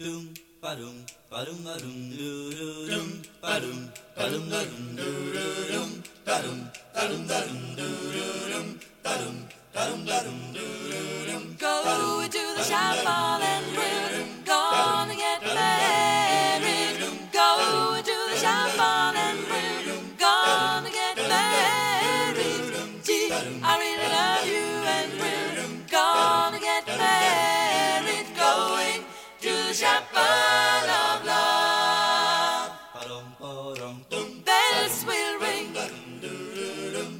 Doom, ba-doom, ba-doom, ba-doom, doo-doo-doom, ba-doom, ba-doom, ba-doom, doo-doo-doom, ba-doom, ba-doom, ba-doom, doo-doo-doom, ba-doom, ba-doom, ba-doom, doo-doo-doom. Go to the shop all and we're gonna get married. Go to the shop all and we're gonna get married. Gee, I really love you chapel of love. Ba-dum, ba-dum, dum, Bells will ring,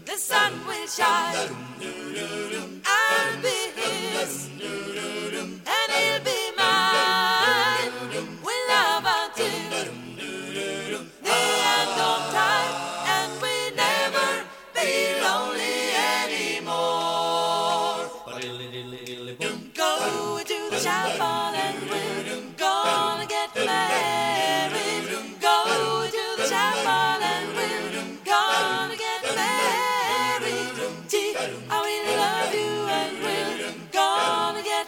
the sun will shine. I'll be his, and he'll be mine. We'll love until the end of time, and we'll never be lonely anymore. Go to the chapel